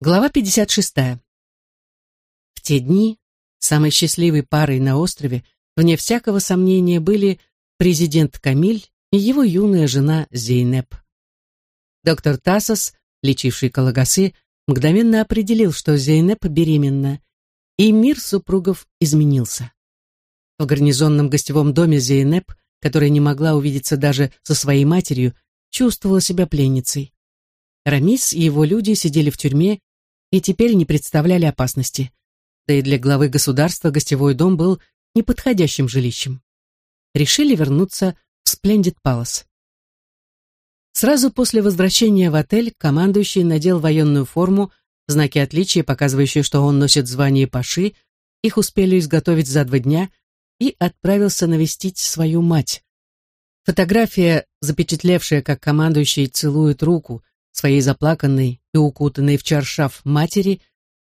Глава 56. В те дни самой счастливой парой на острове, вне всякого сомнения, были президент Камиль и его юная жена Зейнеп. Доктор Тасос, лечивший Калагасы, мгновенно определил, что Зейнеп беременна, и мир супругов изменился. В гарнизонном гостевом доме Зейнеп, которая не могла увидеться даже со своей матерью, чувствовала себя пленницей. Рамис и его люди сидели в тюрьме и теперь не представляли опасности. Да и для главы государства гостевой дом был неподходящим жилищем. Решили вернуться в Сплендид Палас. Сразу после возвращения в отель командующий надел военную форму, знаки отличия, показывающие, что он носит звание паши, их успели изготовить за два дня, и отправился навестить свою мать. Фотография, запечатлевшая, как командующий целует руку своей заплаканной и укутанной в чаршаф матери,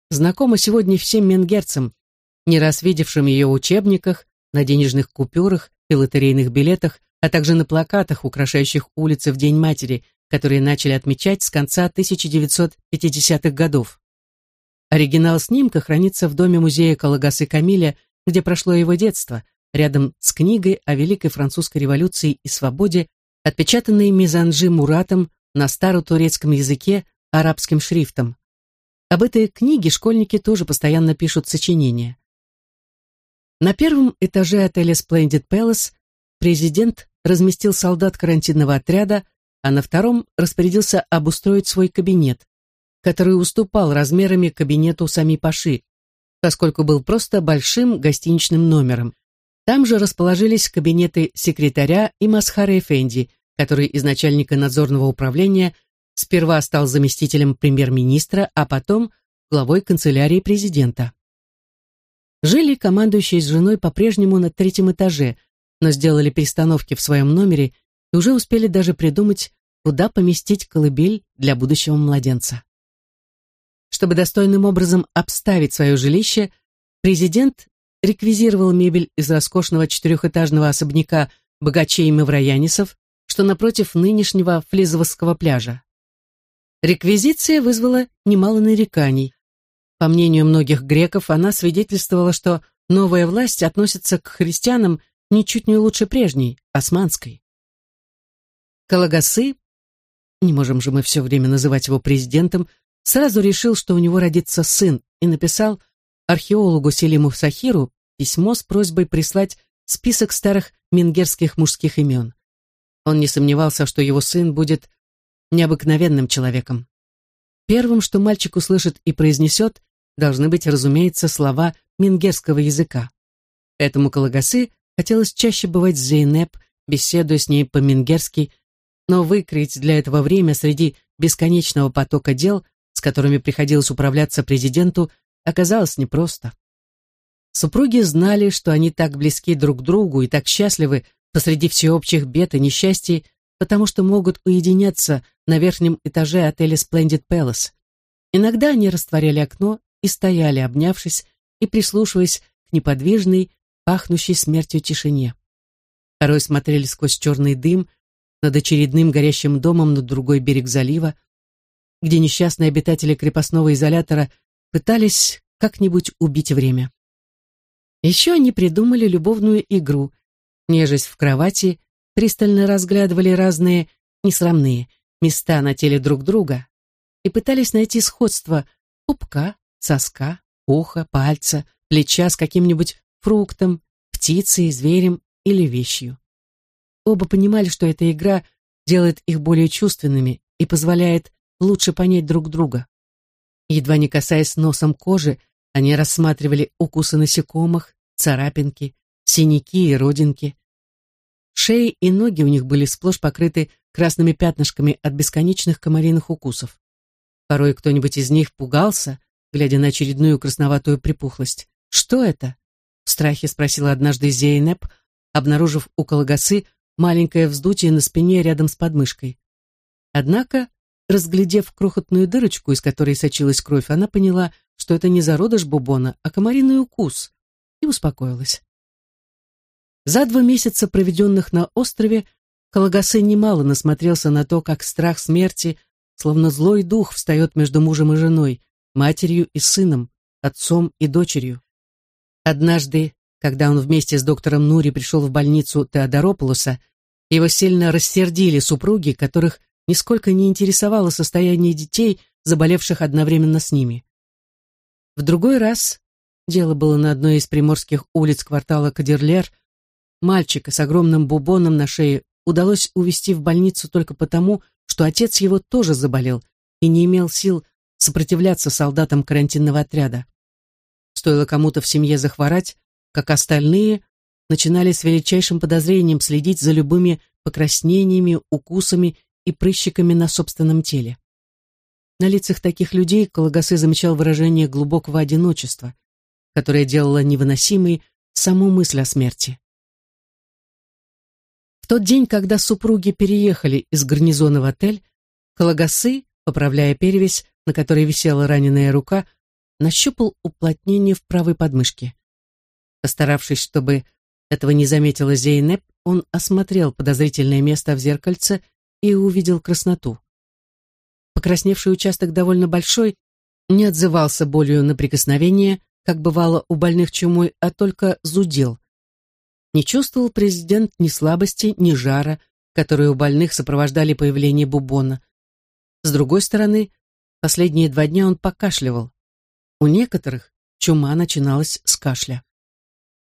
знакома сегодня всем менгерцам, не раз видевшим ее в учебниках, на денежных купюрах и лотерейных билетах, а также на плакатах, украшающих улицы в День матери, которые начали отмечать с конца 1950-х годов. Оригинал снимка хранится в доме музея Калагасы Камиля, где прошло его детство, рядом с книгой о Великой Французской революции и свободе, отпечатанной Мизанжи Муратом на старотурецком языке арабским шрифтом. Об этой книге школьники тоже постоянно пишут сочинения. На первом этаже отеля Splendid Palace президент разместил солдат карантинного отряда, а на втором распорядился обустроить свой кабинет, который уступал размерами кабинету сами Паши, поскольку был просто большим гостиничным номером. Там же расположились кабинеты секретаря и Масхара Эфенди, который из начальника надзорного управления сперва стал заместителем премьер-министра, а потом главой канцелярии президента. Жили командующие с женой по-прежнему на третьем этаже, но сделали перестановки в своем номере и уже успели даже придумать, куда поместить колыбель для будущего младенца. Чтобы достойным образом обставить свое жилище, президент реквизировал мебель из роскошного четырехэтажного особняка богачей Мавроянисов, что напротив нынешнего Флизовского пляжа. Реквизиция вызвала немало нареканий. По мнению многих греков, она свидетельствовала, что новая власть относится к христианам ничуть не лучше прежней, османской. Калагасы, не можем же мы все время называть его президентом, сразу решил, что у него родится сын, и написал археологу Селиму Сахиру письмо с просьбой прислать список старых мингерских мужских имен. Он не сомневался, что его сын будет необыкновенным человеком. Первым, что мальчик услышит и произнесет, должны быть, разумеется, слова мингерского языка. Этому Калагасы хотелось чаще бывать с Зейнеп, беседуя с ней по-мингерски, но выкроить для этого время среди бесконечного потока дел, с которыми приходилось управляться президенту, оказалось непросто. Супруги знали, что они так близки друг к другу и так счастливы, посреди всеобщих бед и несчастий, потому что могут уединяться на верхнем этаже отеля Splendid Palace. Иногда они растворяли окно и стояли, обнявшись и прислушиваясь к неподвижной, пахнущей смертью тишине. Порой смотрели сквозь черный дым над очередным горящим домом на другой берег залива, где несчастные обитатели крепостного изолятора пытались как-нибудь убить время. Еще они придумали любовную игру, нежесть в кровати, пристально разглядывали разные, несрамные, места на теле друг друга и пытались найти сходство пупка, соска, уха, пальца, плеча с каким-нибудь фруктом, птицей, зверем или вещью. Оба понимали, что эта игра делает их более чувственными и позволяет лучше понять друг друга. Едва не касаясь носом кожи, они рассматривали укусы насекомых, царапинки, синяки и родинки. Шеи и ноги у них были сплошь покрыты красными пятнышками от бесконечных комариных укусов. Порой кто-нибудь из них пугался, глядя на очередную красноватую припухлость. «Что это?» — в страхе спросила однажды Зейнеп, обнаружив у Калагасы маленькое вздутие на спине рядом с подмышкой. Однако, разглядев крохотную дырочку, из которой сочилась кровь, она поняла, что это не зародыш бубона, а комариный укус, и успокоилась. За два месяца, проведенных на острове, Калагасы немало насмотрелся на то, как страх смерти, словно злой дух, встает между мужем и женой, матерью и сыном, отцом и дочерью. Однажды, когда он вместе с доктором Нури пришел в больницу Теодорополуса, его сильно рассердили супруги, которых нисколько не интересовало состояние детей, заболевших одновременно с ними. В другой раз, дело было на одной из приморских улиц квартала Кадерлер, мальчика с огромным бубоном на шее удалось увезти в больницу только потому, что отец его тоже заболел и не имел сил сопротивляться солдатам карантинного отряда. Стоило кому-то в семье захворать, как остальные начинали с величайшим подозрением следить за любыми покраснениями, укусами и прыщиками на собственном теле. На лицах таких людей Калагасы замечал выражение глубокого одиночества, которое делало невыносимой саму мысль о смерти. Тот день, когда супруги переехали из гарнизона в отель, Калагасы, поправляя перевязь, на которой висела раненая рука, нащупал уплотнение в правой подмышке. Постаравшись, чтобы этого не заметила Зейнеп, он осмотрел подозрительное место в зеркальце и увидел красноту. Покрасневший участок довольно большой, не отзывался болью на прикосновение, как бывало у больных чумой, а только зудел. Не чувствовал президент ни слабости, ни жара, которые у больных сопровождали появление бубона. С другой стороны, последние два дня он покашливал. У некоторых чума начиналась с кашля.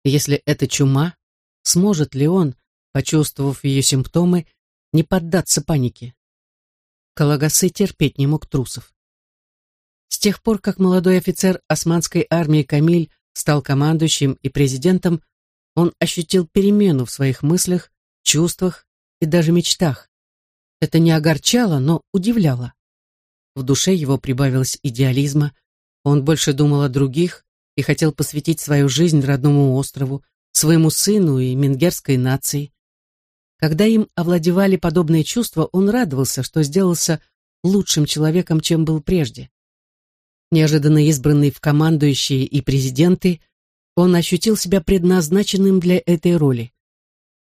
Если это чума, сможет ли он, почувствовав ее симптомы, не поддаться панике? Калагасы терпеть не мог трусов. С тех пор, как молодой офицер османской армии Камиль стал командующим и президентом, он ощутил перемену в своих мыслях, чувствах и даже мечтах. Это не огорчало, но удивляло. В душе его прибавилось идеализма, он больше думал о других и хотел посвятить свою жизнь родному острову, своему сыну и мингерской нации. Когда им овладевали подобные чувства, он радовался, что сделался лучшим человеком, чем был прежде. Неожиданно избранный в командующие и президенты, он ощутил себя предназначенным для этой роли.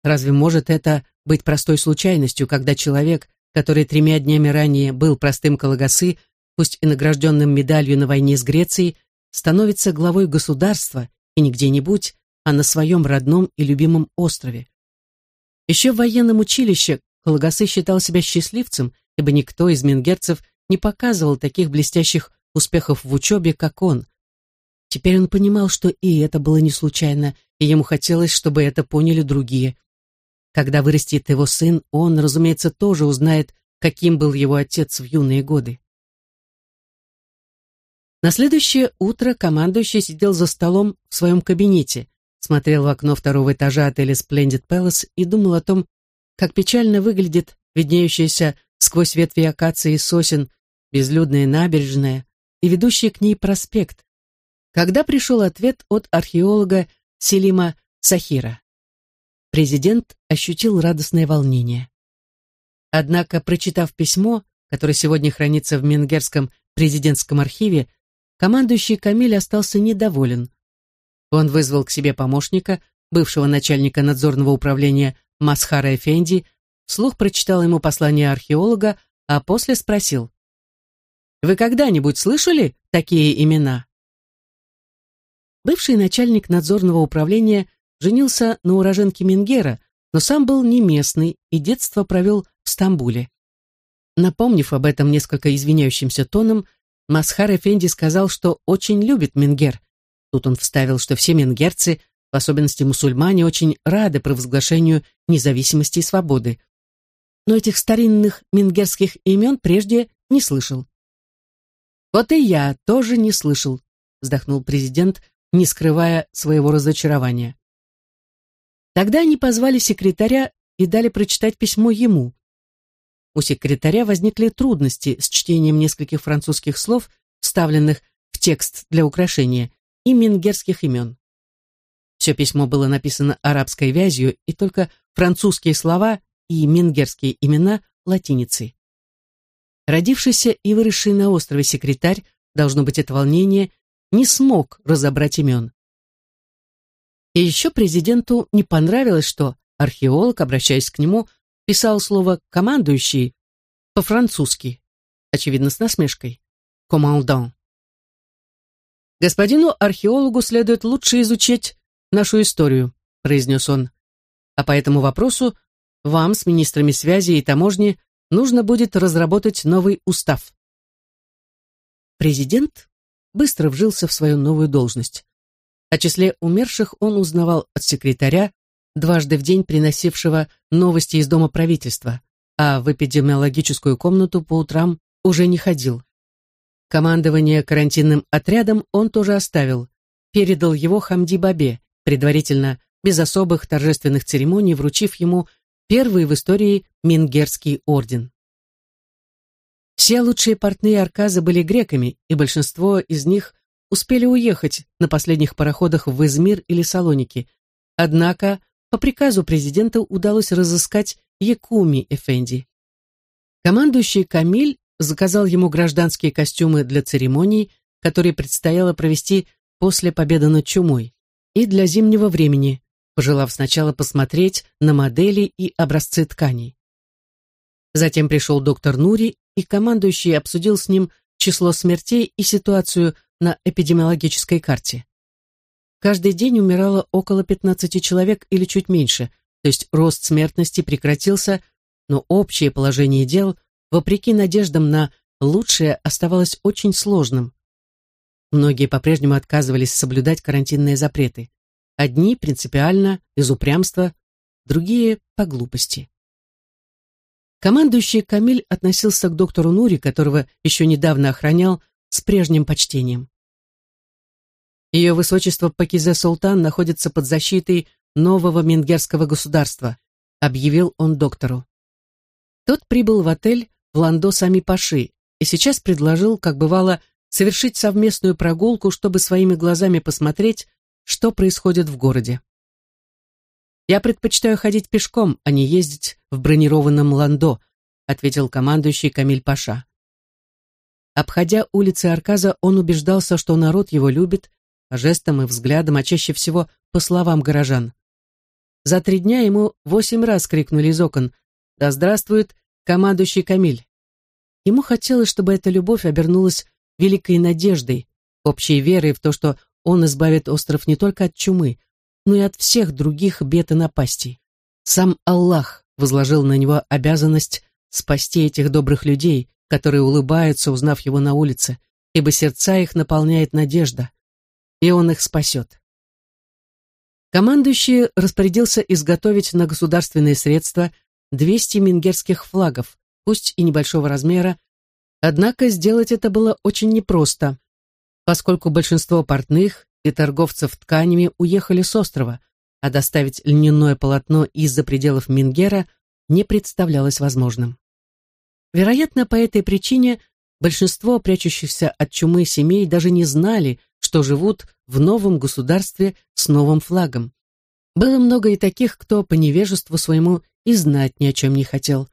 Разве может это быть простой случайностью, когда человек, который тремя днями ранее был простым Калагасы, пусть и награжденным медалью на войне с Грецией, становится главой государства и не где-нибудь, а на своем родном и любимом острове. Еще в военном училище Калагасы считал себя счастливцем, ибо никто из мингерцев не показывал таких блестящих успехов в учебе, как он. Теперь он понимал, что и это было не случайно, и ему хотелось, чтобы это поняли другие. Когда вырастет его сын, он, разумеется, тоже узнает, каким был его отец в юные годы. На следующее утро командующий сидел за столом в своем кабинете, смотрел в окно второго этажа отеля Splendid Palace и думал о том, как печально выглядит виднеющаяся сквозь ветви акации и сосен безлюдная набережная и ведущий к ней проспект, когда пришел ответ от археолога Селима Сахира. Президент ощутил радостное волнение. Однако, прочитав письмо, которое сегодня хранится в Менгерском президентском архиве, командующий Камиль остался недоволен. Он вызвал к себе помощника, бывшего начальника надзорного управления Масхара Эфенди, вслух прочитал ему послание археолога, а после спросил. «Вы когда-нибудь слышали такие имена?» Бывший начальник надзорного управления женился на уроженке Менгера, но сам был не местный и детство провел в Стамбуле. Напомнив об этом несколько извиняющимся тоном, Масхар Эфенди сказал, что очень любит Менгер. Тут он вставил, что все менгерцы, в особенности мусульмане, очень рады провозглашению независимости и свободы. Но этих старинных менгерских имен прежде не слышал. «Вот и я тоже не слышал», — вздохнул президент, не скрывая своего разочарования. Тогда они позвали секретаря и дали прочитать письмо ему. У секретаря возникли трудности с чтением нескольких французских слов, вставленных в текст для украшения, и мингерских имен. Все письмо было написано арабской вязью, и только французские слова и мингерские имена латиницей. Родившийся и выросший на острове секретарь, должно быть это волнение, не смог разобрать имен. И еще президенту не понравилось, что археолог, обращаясь к нему, писал слово «командующий» по-французски, очевидно, с насмешкой. «Командан». «Господину археологу следует лучше изучить нашу историю», произнес он. «А по этому вопросу вам с министрами связи и таможни нужно будет разработать новый устав». Президент быстро вжился в свою новую должность. О числе умерших он узнавал от секретаря, дважды в день приносившего новости из дома правительства, а в эпидемиологическую комнату по утрам уже не ходил. Командование карантинным отрядом он тоже оставил, передал его Хамди Бабе, предварительно, без особых торжественных церемоний, вручив ему первый в истории Мингерский орден. Все лучшие портные Арказа были греками, и большинство из них успели уехать на последних пароходах в Измир или Салоники. Однако по приказу президента удалось разыскать Якуми Эфенди. Командующий Камиль заказал ему гражданские костюмы для церемоний, которые предстояло провести после победы над чумой, и для зимнего времени, пожелав сначала посмотреть на модели и образцы тканей. Затем пришел доктор Нури, и командующий обсудил с ним число смертей и ситуацию на эпидемиологической карте. Каждый день умирало около 15 человек или чуть меньше, то есть рост смертности прекратился, но общее положение дел вопреки надеждам на лучшее, оставалось очень сложным. Многие по-прежнему отказывались соблюдать карантинные запреты. Одни принципиально, из упрямства, другие по глупости. Командующий Камиль относился к доктору Нури, которого еще недавно охранял, с прежним почтением. Ее высочество Пакизе Султан находится под защитой нового мингерского государства, объявил он доктору. Тот прибыл в отель в Ландо Сами Паши и сейчас предложил, как бывало, совершить совместную прогулку, чтобы своими глазами посмотреть, что происходит в городе. «Я предпочитаю ходить пешком, а не ездить в бронированном Ландо», ответил командующий Камиль Паша. Обходя улицы Арказа, он убеждался, что народ его любит, по жестам и взглядам, а чаще всего по словам горожан. За три дня ему восемь раз крикнули из окон «Да здравствует командующий Камиль. Ему хотелось, чтобы эта любовь обернулась великой надеждой, общей верой в то, что он избавит остров не только от чумы, но и от всех других бед и напастей. Сам Аллах возложил на него обязанность спасти этих добрых людей, которые улыбаются, узнав его на улице, ибо сердца их наполняет надежда, и он их спасет. Командующий распорядился изготовить на государственные средства 200 мингерских флагов, пусть и небольшого размера, однако сделать это было очень непросто, поскольку большинство портных и торговцев тканями уехали с острова, а доставить льняное полотно из-за пределов Мингера не представлялось возможным. Вероятно, по этой причине большинство прячущихся от чумы семей даже не знали, что живут в новом государстве с новым флагом. Было много и таких, кто по невежеству своему и знать ни о чем не хотел.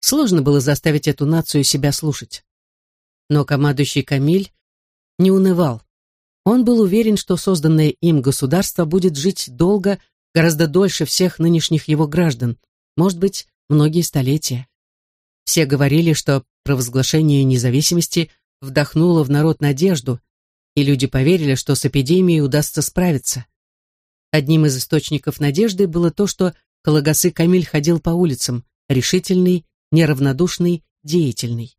Сложно было заставить эту нацию себя слушать. Но командующий Камиль не унывал. Он был уверен, что созданное им государство будет жить долго, гораздо дольше всех нынешних его граждан, может быть, многие столетия. Все говорили, что провозглашение независимости вдохнуло в народ надежду, и люди поверили, что с эпидемией удастся справиться. Одним из источников надежды было то, что Калагасы Камиль ходил по улицам, решительный, неравнодушный, деятельный.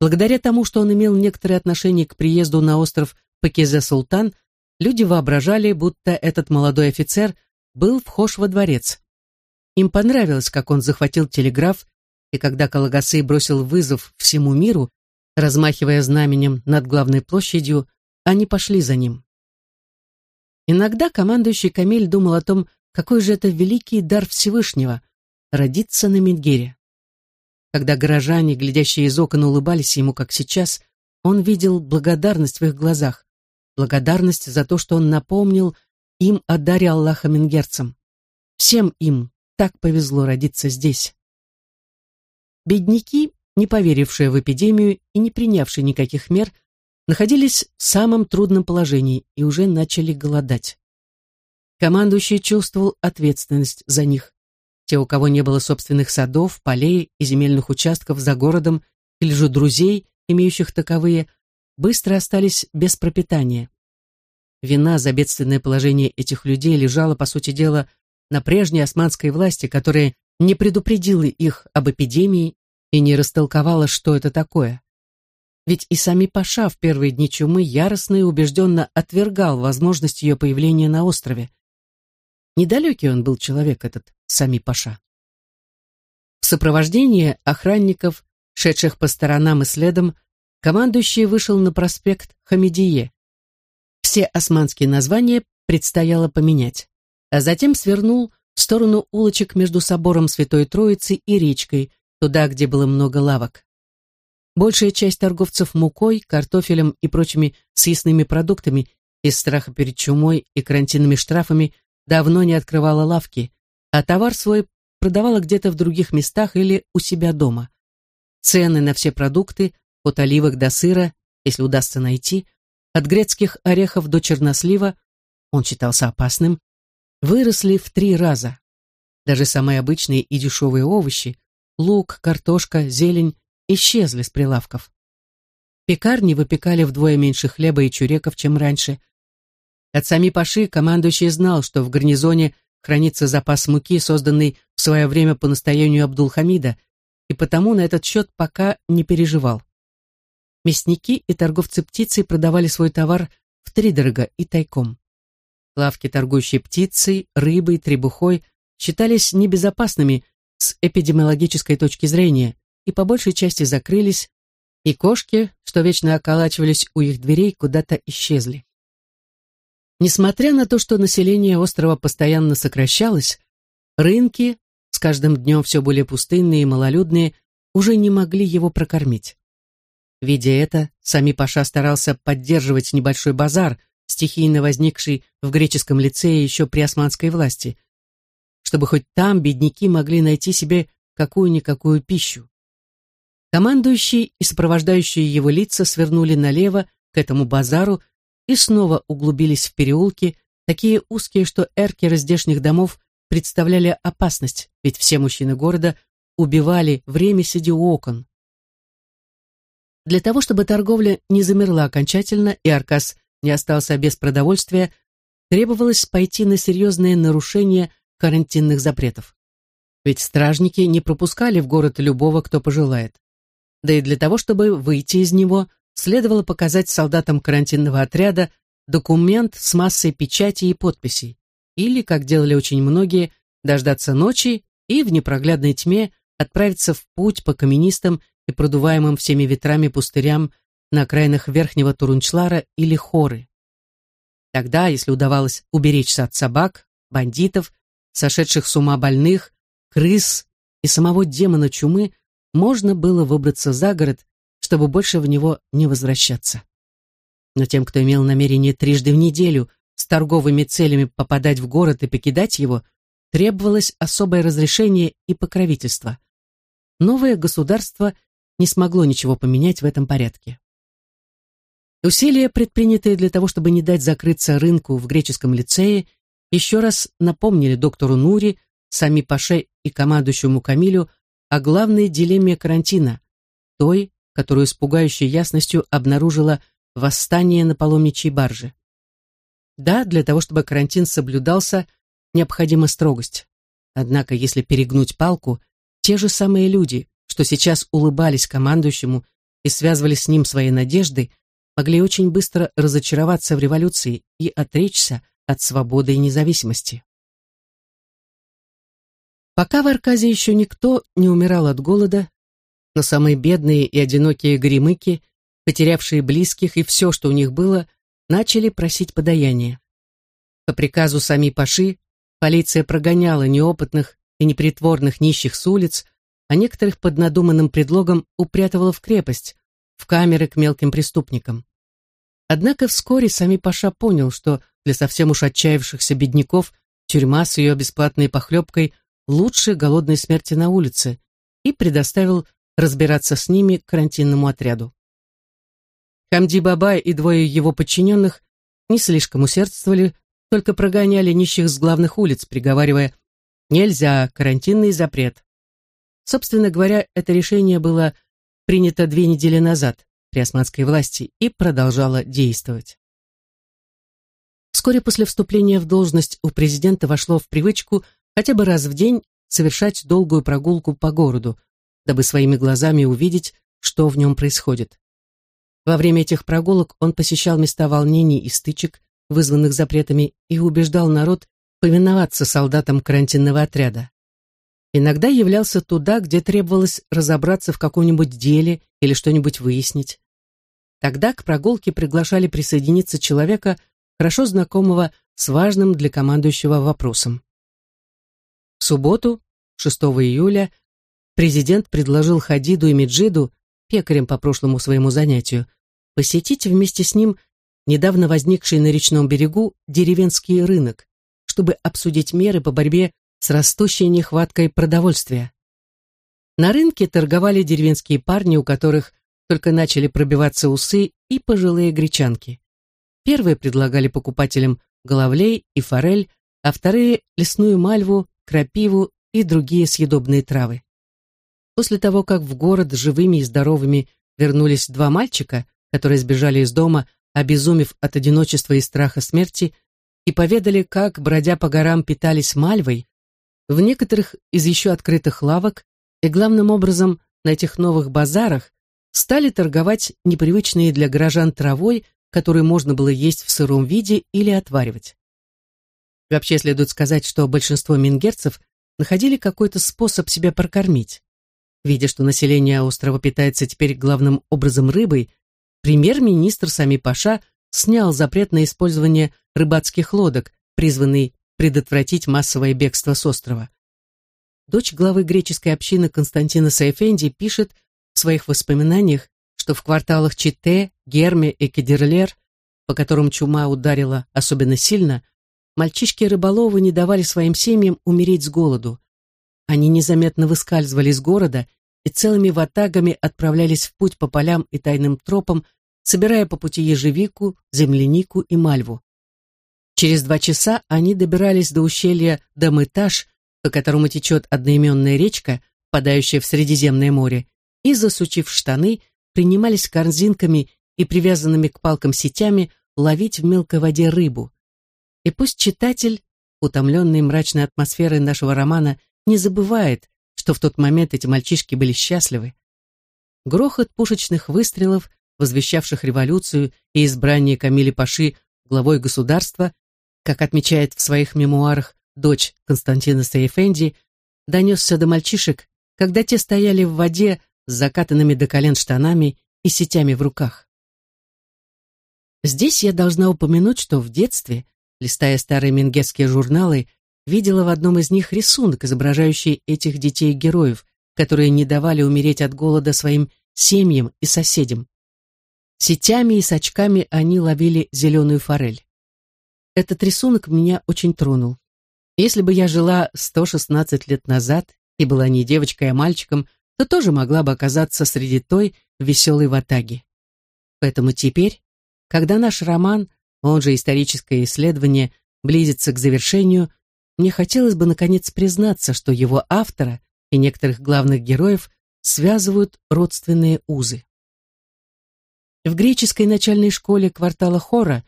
Благодаря тому, что он имел некоторое отношение к приезду на остров Пакизе-Султан, люди воображали, будто этот молодой офицер был вхож во дворец. Им понравилось, как он захватил телеграф, и когда Калагасы бросил вызов всему миру, размахивая знаменем над главной площадью, они пошли за ним. Иногда командующий Камиль думал о том, какой же это великий дар Всевышнего — родиться на Медгере. Когда горожане, глядящие из окон, улыбались ему, как сейчас, он видел благодарность в их глазах, благодарность за то, что он напомнил им о даре Аллаха Менгерцам. Всем им так повезло родиться здесь. Бедняки, не поверившие в эпидемию и не принявшие никаких мер, находились в самом трудном положении и уже начали голодать. Командующий чувствовал ответственность за них. Те, у кого не было собственных садов, полей и земельных участков за городом, или же друзей, имеющих таковые, быстро остались без пропитания. Вина за бедственное положение этих людей лежала, по сути дела, на прежней османской власти, которая не предупредила их об эпидемии и не растолковала, что это такое. Ведь и сами Паша в первые дни чумы яростно и убежденно отвергал возможность ее появления на острове. Недалекий он был человек, этот сами Паша. В сопровождении охранников, шедших по сторонам и следом, командующий вышел на проспект Хамидие. Все османские названия предстояло поменять, а затем свернул в сторону улочек между собором Святой Троицы и речкой, туда, где было много лавок. Большая часть торговцев мукой, картофелем и прочими съестными продуктами из страха перед чумой и карантинными штрафами давно не открывала лавки, а товар свой продавала где-то в других местах или у себя дома. Цены на все продукты, от оливок до сыра, если удастся найти, от грецких орехов до чернослива, он считался опасным, выросли в три раза. Даже самые обычные и дешевые овощи, лук, картошка, зелень, исчезли с прилавков. Пекарни выпекали вдвое меньше хлеба и чуреков, чем раньше. От сами Паши командующий знал, что в гарнизоне хранится запас муки, созданный в свое время по настоянию Абдулхамида, и потому на этот счет пока не переживал. Мясники и торговцы птицей продавали свой товар втридорога и тайком. Лавки, торгующие птицей, рыбой, требухой, считались небезопасными с эпидемиологической точки зрения, и по большей части закрылись, и кошки, что вечно околачивались у их дверей, куда-то исчезли. Несмотря на то, что население острова постоянно сокращалось, рынки, с каждым днем все более пустынные и малолюдные, уже не могли его прокормить. Видя это, сами Паша старался поддерживать небольшой базар, стихийно возникший в греческом лицее еще при османской власти, чтобы хоть там бедняки могли найти себе какую-никакую пищу. Командующий и сопровождающие его лица свернули налево к этому базару и снова углубились в переулки, такие узкие, что эркеры здешних домов представляли опасность, ведь все мужчины города убивали время, сидя у окон. Для того, чтобы торговля не замерла окончательно и Аркас не остался без продовольствия, требовалось пойти на серьезные нарушения карантинных запретов. Ведь стражники не пропускали в город любого, кто пожелает да и для того, чтобы выйти из него, следовало показать солдатам карантинного отряда документ с массой печатей и подписей, или, как делали очень многие, дождаться ночи и в непроглядной тьме отправиться в путь по каменистым и продуваемым всеми ветрами пустырям на окраинах Верхнего Турунчлара или Хоры. Тогда, если удавалось уберечься от собак, бандитов, сошедших с ума больных, крыс и самого демона чумы, можно было выбраться за город, чтобы больше в него не возвращаться. Но тем, кто имел намерение трижды в неделю с торговыми целями попадать в город и покидать его, требовалось особое разрешение и покровительство. Новое государство не смогло ничего поменять в этом порядке. Усилия, предпринятые для того, чтобы не дать закрыться рынку в греческом лицее, еще раз напомнили доктору Нури, сами Паше и командующему Камилю о главной дилемме карантина, той, которую с пугающей ясностью обнаружила восстание на паломничьей барже. Да, для того, чтобы карантин соблюдался, необходима строгость. Однако, если перегнуть палку, те же самые люди, что сейчас улыбались командующему и связывали с ним свои надежды, могли очень быстро разочароваться в революции и отречься от свободы и независимости. Пока в Арказе еще никто не умирал от голода, но самые бедные и одинокие гремыки, потерявшие близких и все, что у них было, начали просить подаяния. По приказу сами Паши полиция прогоняла неопытных и непритворных нищих с улиц, а некоторых под надуманным предлогом упрятывала в крепость, в камеры к мелким преступникам. Однако вскоре сами Паша понял, что для совсем уж отчаявшихся бедняков тюрьма с ее бесплатной похлебкой лучше голодной смерти на улице и предоставил разбираться с ними карантинному отряду. Хамди Бабай и двое его подчиненных не слишком усердствовали, только прогоняли нищих с главных улиц, приговаривая «нельзя, карантинный запрет». Собственно говоря, это решение было принято две недели назад, при османской власти и продолжала действовать. Вскоре после вступления в должность у президента вошло в привычку хотя бы раз в день совершать долгую прогулку по городу, дабы своими глазами увидеть, что в нем происходит. Во время этих прогулок он посещал места волнений и стычек, вызванных запретами, и убеждал народ повиноваться солдатам карантинного отряда. Иногда являлся туда, где требовалось разобраться в каком-нибудь деле или что-нибудь выяснить. Тогда к прогулке приглашали присоединиться человека, хорошо знакомого с важным для командующего вопросом. В субботу, 6 июля, президент предложил Хадиду и Меджиду, пекарем по прошлому своему занятию, посетить вместе с ним недавно возникший на речном берегу деревенский рынок, чтобы обсудить меры по борьбе с растущей нехваткой продовольствия. На рынке торговали деревенские парни, у которых только начали пробиваться усы, и пожилые гречанки. Первые предлагали покупателям головлей и форель, а вторые – лесную мальву, крапиву и другие съедобные травы. После того, как в город живыми и здоровыми вернулись два мальчика, которые сбежали из дома, обезумев от одиночества и страха смерти, и поведали, как, бродя по горам, питались мальвой, в некоторых из еще открытых лавок и, главным образом, на этих новых базарах стали торговать непривычные для горожан травой, которую можно было есть в сыром виде или отваривать. Вообще следует сказать, что большинство мингерцев находили какой-то способ себя прокормить. Видя, что население острова питается теперь главным образом рыбой, премьер-министр Сами Паша снял запрет на использование рыбацких лодок, призванный предотвратить массовое бегство с острова. Дочь главы греческой общины Константина Сайфенди пишет в своих воспоминаниях, что в кварталах Чите, Герме и Кедерлер, по которым чума ударила особенно сильно, мальчишки-рыболовы не давали своим семьям умереть с голоду. Они незаметно выскальзывали из города и целыми ватагами отправлялись в путь по полям и тайным тропам, собирая по пути ежевику, землянику и мальву. Через два часа они добирались до ущелья Дамытаж, по которому течет одноименная речка, впадающая в Средиземное море, и, засучив штаны, принимались корзинками и привязанными к палкам сетями ловить в мелкой воде рыбу. И пусть читатель, утомленный мрачной атмосферой нашего романа, не забывает, что в тот момент эти мальчишки были счастливы. Грохот пушечных выстрелов, возвещавших революцию и избрание Камили Паши главой государства, как отмечает в своих мемуарах дочь Константина Сейфенди, донесся до мальчишек, когда те стояли в воде с закатанными до колен штанами и сетями в руках. Здесь я должна упомянуть, что в детстве, листая старые мингесские журналы, видела в одном из них рисунок, изображающий этих детей-героев, которые не давали умереть от голода своим семьям и соседям. Сетями и сачками они ловили зеленую форель. Этот рисунок меня очень тронул. Если бы я жила 116 лет назад и была не девочкой, а мальчиком, то тоже могла бы оказаться среди той веселой ватаги. Поэтому теперь, когда наш роман, он же историческое исследование, близится к завершению, мне хотелось бы наконец признаться, что его автора и некоторых главных героев связывают родственные узы. В греческой начальной школе квартала Хора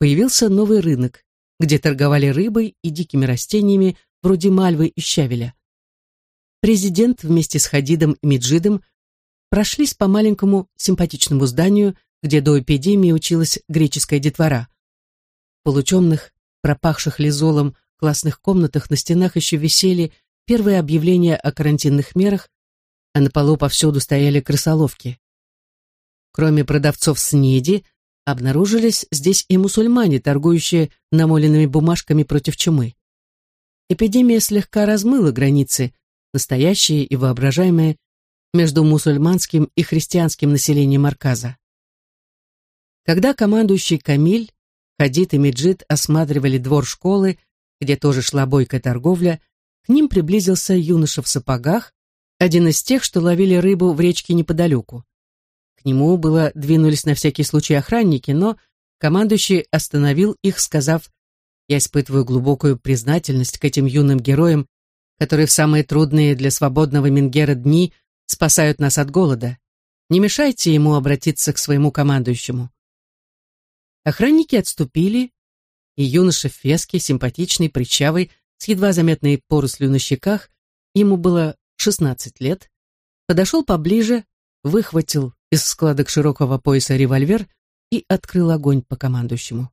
появился новый рынок, где торговали рыбой и дикими растениями вроде мальвы и щавеля. Президент вместе с Хадидом и Меджидом прошлись по маленькому симпатичному зданию, где до эпидемии училась греческая детвора. В полутемных, пропахших лизолом классных комнатах на стенах еще висели первые объявления о карантинных мерах, а на полу повсюду стояли крысоловки. Кроме продавцов снеди, обнаружились здесь и мусульмане, торгующие намоленными бумажками против чумы. Эпидемия слегка размыла границы, настоящие и воображаемые, между мусульманским и христианским населением Арказа. Когда командующий Камиль, Хадид и Меджид осматривали двор школы, где тоже шла бойкая торговля, к ним приблизился юноша в сапогах, один из тех, что ловили рыбу в речке неподалеку. К нему было двинулись на всякий случай охранники, но командующий остановил их, сказав, «Я испытываю глубокую признательность к этим юным героям, которые в самые трудные для свободного Мингера дни спасают нас от голода. Не мешайте ему обратиться к своему командующему. Охранники отступили, и юноша Фески, симпатичный, причавый, с едва заметной порослью на щеках, ему было 16 лет, подошел поближе, выхватил из складок широкого пояса револьвер и открыл огонь по командующему.